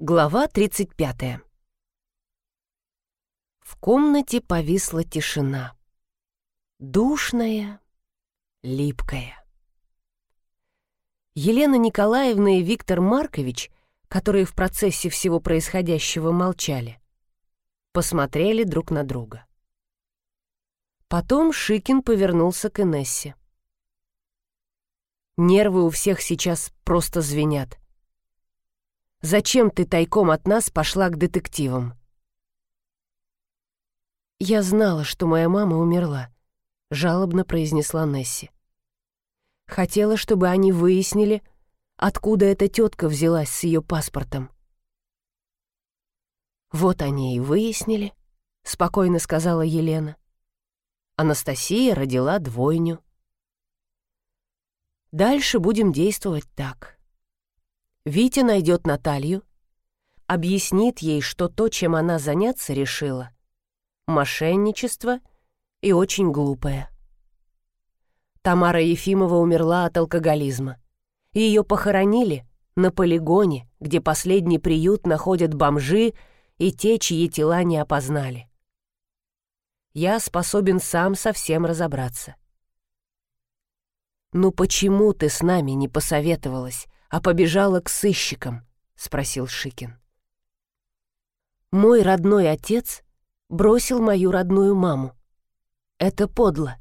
Глава 35. В комнате повисла тишина. Душная, липкая. Елена Николаевна и Виктор Маркович, которые в процессе всего происходящего молчали, посмотрели друг на друга. Потом Шикин повернулся к Инессе. Нервы у всех сейчас просто звенят. Зачем ты тайком от нас пошла к детективам?» «Я знала, что моя мама умерла», — жалобно произнесла Несси. «Хотела, чтобы они выяснили, откуда эта тетка взялась с ее паспортом». «Вот они и выяснили», — спокойно сказала Елена. Анастасия родила двойню. Дальше будем действовать так. Витя найдет Наталью, объяснит ей, что то, чем она заняться решила, мошенничество и очень глупое. Тамара Ефимова умерла от алкоголизма. Ее похоронили на полигоне, где последний приют находят бомжи и те, чьи тела не опознали. Я способен сам со всем разобраться. «Ну почему ты с нами не посоветовалась?» А побежала к сыщикам?» — спросил Шикин. «Мой родной отец бросил мою родную маму. Это подло.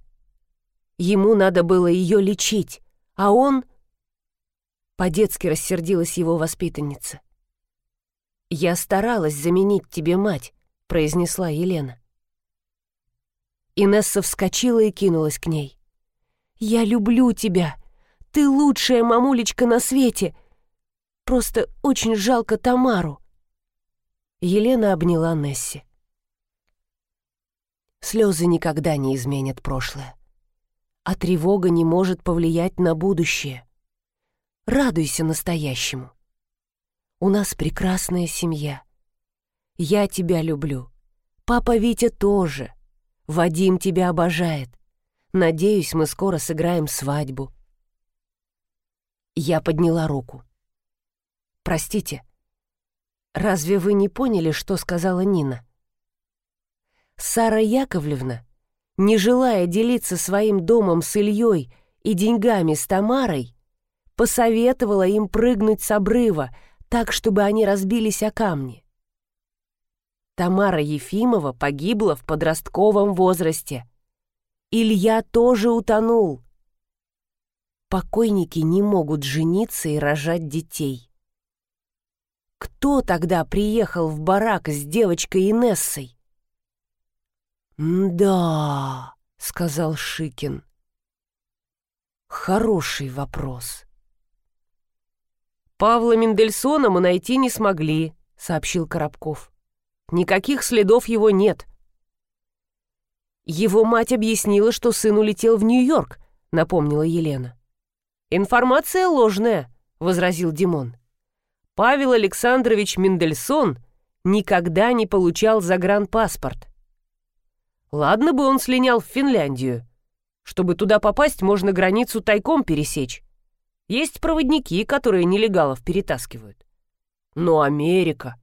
Ему надо было ее лечить, а он...» По-детски рассердилась его воспитанница. «Я старалась заменить тебе мать», — произнесла Елена. Инесса вскочила и кинулась к ней. «Я люблю тебя!» Ты лучшая мамулечка на свете. Просто очень жалко Тамару». Елена обняла Несси. Слезы никогда не изменят прошлое. А тревога не может повлиять на будущее. Радуйся настоящему. У нас прекрасная семья. Я тебя люблю. Папа Витя тоже. Вадим тебя обожает. Надеюсь, мы скоро сыграем свадьбу. Я подняла руку. «Простите, разве вы не поняли, что сказала Нина?» Сара Яковлевна, не желая делиться своим домом с Ильей и деньгами с Тамарой, посоветовала им прыгнуть с обрыва, так, чтобы они разбились о камни. Тамара Ефимова погибла в подростковом возрасте. Илья тоже утонул покойники не могут жениться и рожать детей. Кто тогда приехал в барак с девочкой Инессой? «Да», — сказал Шикин. «Хороший вопрос». «Павла Мендельсона мы найти не смогли», — сообщил Коробков. «Никаких следов его нет». «Его мать объяснила, что сын улетел в Нью-Йорк», — напомнила Елена. «Информация ложная», — возразил Димон. «Павел Александрович Мендельсон никогда не получал загранпаспорт. Ладно бы он слинял в Финляндию. Чтобы туда попасть, можно границу тайком пересечь. Есть проводники, которые нелегалов перетаскивают. Но Америка...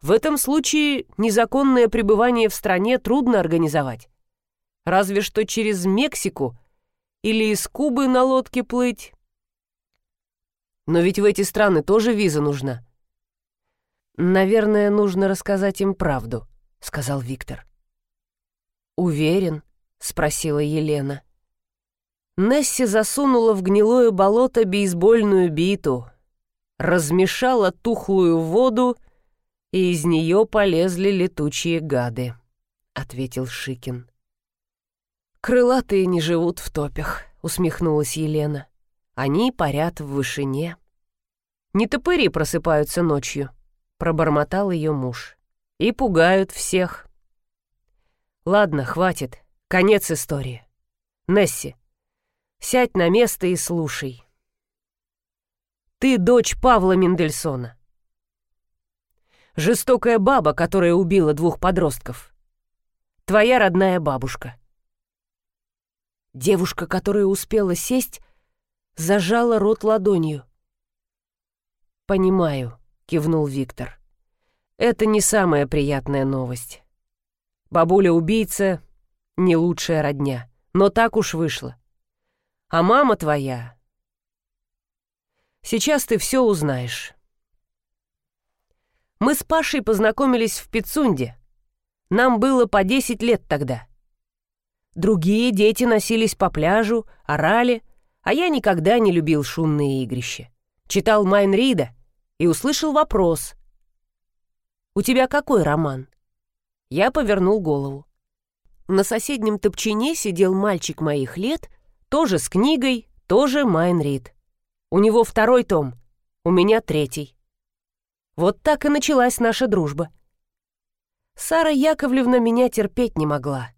В этом случае незаконное пребывание в стране трудно организовать. Разве что через Мексику или из Кубы на лодке плыть. Но ведь в эти страны тоже виза нужна. Наверное, нужно рассказать им правду, сказал Виктор. Уверен? спросила Елена. Несси засунула в гнилое болото бейсбольную биту, размешала тухлую воду, и из нее полезли летучие гады, ответил Шикин. «Крылатые не живут в топях», — усмехнулась Елена. «Они парят в вышине». «Не топыри просыпаются ночью», — пробормотал ее муж. «И пугают всех». «Ладно, хватит. Конец истории. Несси, сядь на место и слушай. Ты дочь Павла Мендельсона. Жестокая баба, которая убила двух подростков. Твоя родная бабушка». Девушка, которая успела сесть, зажала рот ладонью. «Понимаю», — кивнул Виктор. «Это не самая приятная новость. Бабуля-убийца — не лучшая родня, но так уж вышло. А мама твоя... Сейчас ты все узнаешь». Мы с Пашей познакомились в Пицунде. Нам было по 10 лет тогда. Другие дети носились по пляжу, орали, а я никогда не любил шумные игрища. Читал Майн Рида и услышал вопрос. «У тебя какой роман?» Я повернул голову. На соседнем топчине сидел мальчик моих лет, тоже с книгой, тоже Майн Рид. У него второй том, у меня третий. Вот так и началась наша дружба. Сара Яковлевна меня терпеть не могла.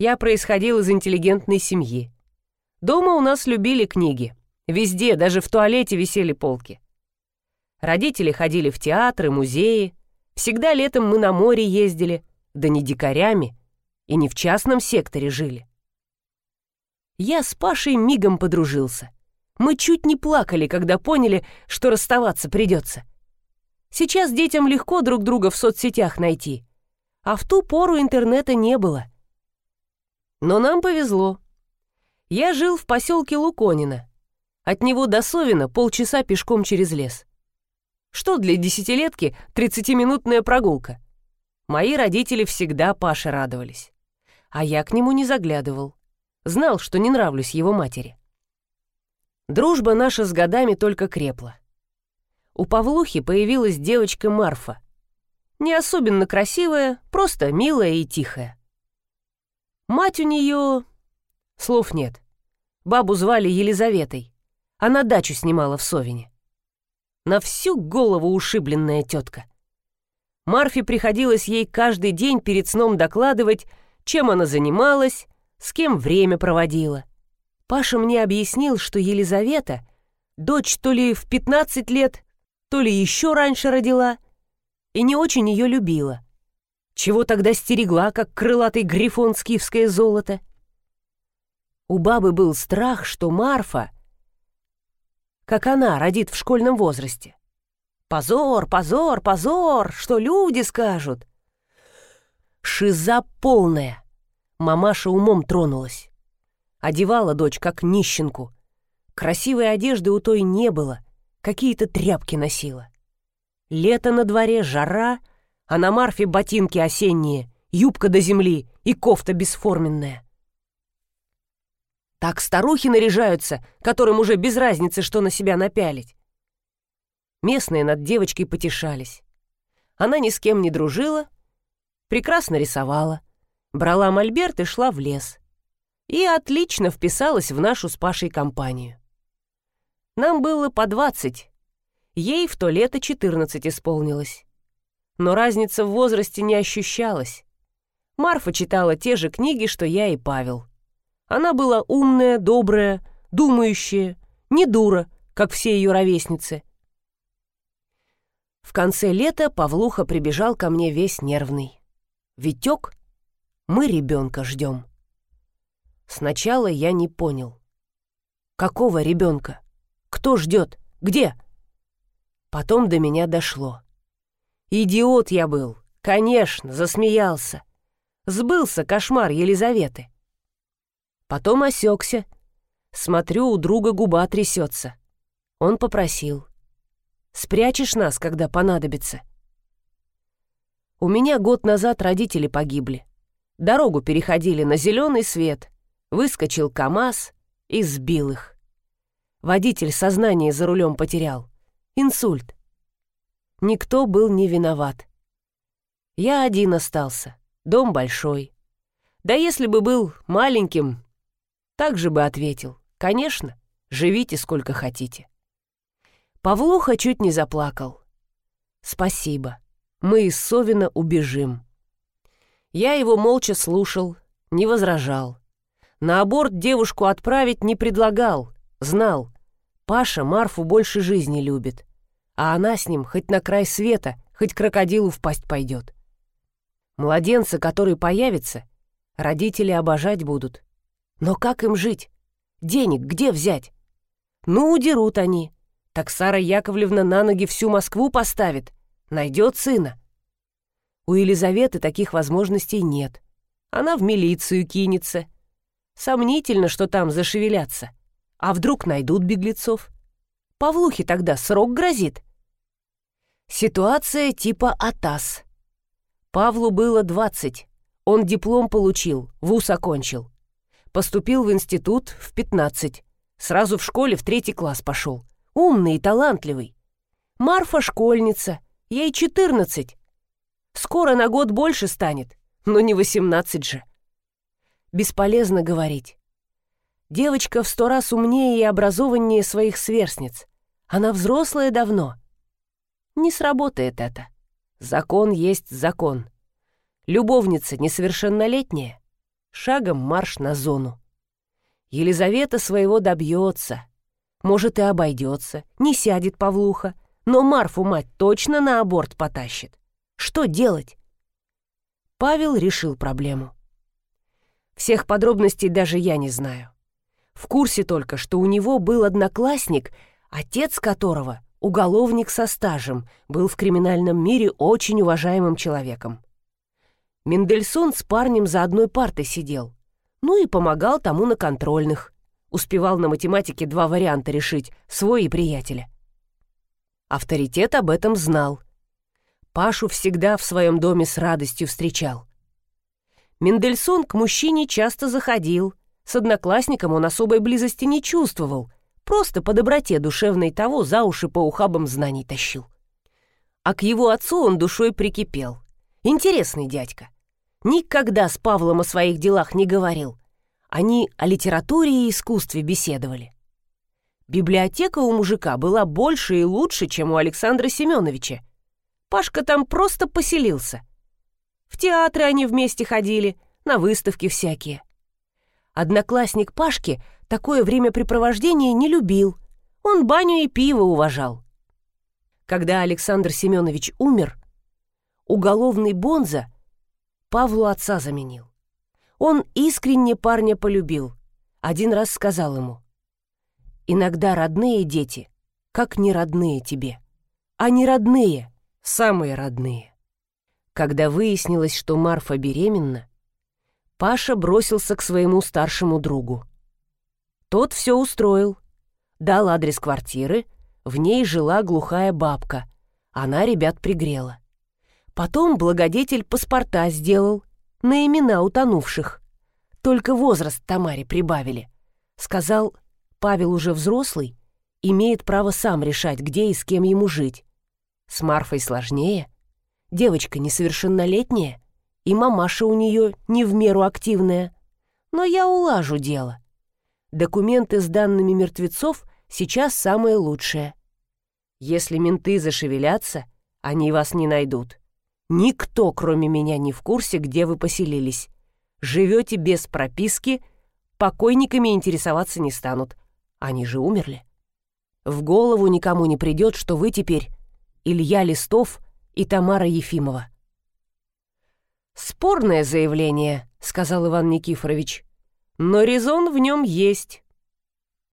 Я происходил из интеллигентной семьи. Дома у нас любили книги. Везде, даже в туалете висели полки. Родители ходили в театры, музеи. Всегда летом мы на море ездили, да не дикарями, и не в частном секторе жили. Я с Пашей мигом подружился. Мы чуть не плакали, когда поняли, что расставаться придется. Сейчас детям легко друг друга в соцсетях найти, а в ту пору интернета не было. Но нам повезло. Я жил в поселке Луконина. От него до Совина полчаса пешком через лес. Что для десятилетки тридцатиминутная прогулка? Мои родители всегда Паше радовались. А я к нему не заглядывал. Знал, что не нравлюсь его матери. Дружба наша с годами только крепла у Павлухи появилась девочка Марфа. Не особенно красивая, просто милая и тихая. Мать у нее... Слов нет. Бабу звали Елизаветой. Она дачу снимала в Совине. На всю голову ушибленная тетка. Марфе приходилось ей каждый день перед сном докладывать, чем она занималась, с кем время проводила. Паша мне объяснил, что Елизавета, дочь то ли в 15 лет, то ли еще раньше родила, и не очень ее любила. Чего тогда стерегла, как крылатый грифон скифское золото? У бабы был страх, что Марфа, как она, родит в школьном возрасте. Позор, позор, позор, что люди скажут. Шиза полная. Мамаша умом тронулась. Одевала дочь как нищенку. Красивой одежды у той не было, какие-то тряпки носила. Лето на дворе, жара, а на Марфе ботинки осенние, юбка до земли и кофта бесформенная. Так старухи наряжаются, которым уже без разницы, что на себя напялить. Местные над девочкой потешались. Она ни с кем не дружила, прекрасно рисовала, брала мольберт и шла в лес. И отлично вписалась в нашу с Пашей компанию. Нам было по двадцать. Ей в то лето четырнадцать исполнилось. Но разница в возрасте не ощущалась. Марфа читала те же книги, что я и Павел. Она была умная, добрая, думающая, не дура, как все ее ровесницы. В конце лета Павлуха прибежал ко мне весь нервный. «Витек, мы ребенка ждем». Сначала я не понял. Какого ребенка? Кто ждет? Где?» Потом до меня дошло. Идиот я был. Конечно, засмеялся. Сбылся кошмар Елизаветы. Потом осекся. Смотрю, у друга губа трясется. Он попросил. «Спрячешь нас, когда понадобится?» У меня год назад родители погибли. Дорогу переходили на зеленый свет. Выскочил КамАЗ и сбил их. Водитель сознание за рулем потерял. Инсульт. Никто был не виноват. Я один остался. Дом большой. Да если бы был маленьким, так же бы ответил. Конечно, живите сколько хотите. Павлуха чуть не заплакал. Спасибо. Мы из Совина убежим. Я его молча слушал, не возражал. На аборт девушку отправить не предлагал, Знал, Паша Марфу больше жизни любит, а она с ним хоть на край света, хоть крокодилу в пасть пойдет. Младенца, который появится, родители обожать будут. Но как им жить? Денег где взять? Ну, удерут они. Так Сара Яковлевна на ноги всю Москву поставит, найдет сына. У Елизаветы таких возможностей нет. Она в милицию кинется. Сомнительно, что там зашевелятся. А вдруг найдут беглецов? Павлухе тогда срок грозит. Ситуация типа АТАС. Павлу было 20. Он диплом получил, вуз окончил. Поступил в институт в 15. Сразу в школе в третий класс пошел. Умный и талантливый. Марфа школьница, ей 14. Скоро на год больше станет, но не 18 же. Бесполезно говорить. Девочка в сто раз умнее и образованнее своих сверстниц. Она взрослая давно. Не сработает это. Закон есть закон. Любовница несовершеннолетняя. Шагом марш на зону. Елизавета своего добьется. Может, и обойдется, не сядет Павлуха, но Марфу мать точно на аборт потащит. Что делать? Павел решил проблему. Всех подробностей даже я не знаю. В курсе только, что у него был одноклассник, отец которого уголовник со стажем, был в криминальном мире очень уважаемым человеком. Мендельсон с парнем за одной партой сидел, ну и помогал тому на контрольных. Успевал на математике два варианта решить, свой и приятеля. Авторитет об этом знал. Пашу всегда в своем доме с радостью встречал. Мендельсон к мужчине часто заходил. С одноклассником он особой близости не чувствовал, Просто по доброте душевной того за уши по ухабам знаний тащил. А к его отцу он душой прикипел. Интересный дядька. Никогда с Павлом о своих делах не говорил. Они о литературе и искусстве беседовали. Библиотека у мужика была больше и лучше, чем у Александра Семеновича. Пашка там просто поселился. В театры они вместе ходили, на выставки всякие. Одноклассник Пашки такое времяпрепровождение не любил. Он баню и пиво уважал. Когда Александр Семенович умер, уголовный Бонза Павлу отца заменил. Он искренне парня полюбил. Один раз сказал ему, «Иногда родные дети, как не родные тебе, а не родные, самые родные». Когда выяснилось, что Марфа беременна, Паша бросился к своему старшему другу. Тот все устроил. Дал адрес квартиры, в ней жила глухая бабка. Она ребят пригрела. Потом благодетель паспорта сделал на имена утонувших. Только возраст Тамаре прибавили. Сказал, Павел уже взрослый, имеет право сам решать, где и с кем ему жить. С Марфой сложнее. Девочка несовершеннолетняя, и мамаша у нее не в меру активная. Но я улажу дело. Документы с данными мертвецов сейчас самое лучшее. Если менты зашевелятся, они вас не найдут. Никто, кроме меня, не в курсе, где вы поселились. Живете без прописки, покойниками интересоваться не станут. Они же умерли. В голову никому не придет, что вы теперь Илья Листов и Тамара Ефимова. «Спорное заявление», — сказал Иван Никифорович но резон в нем есть.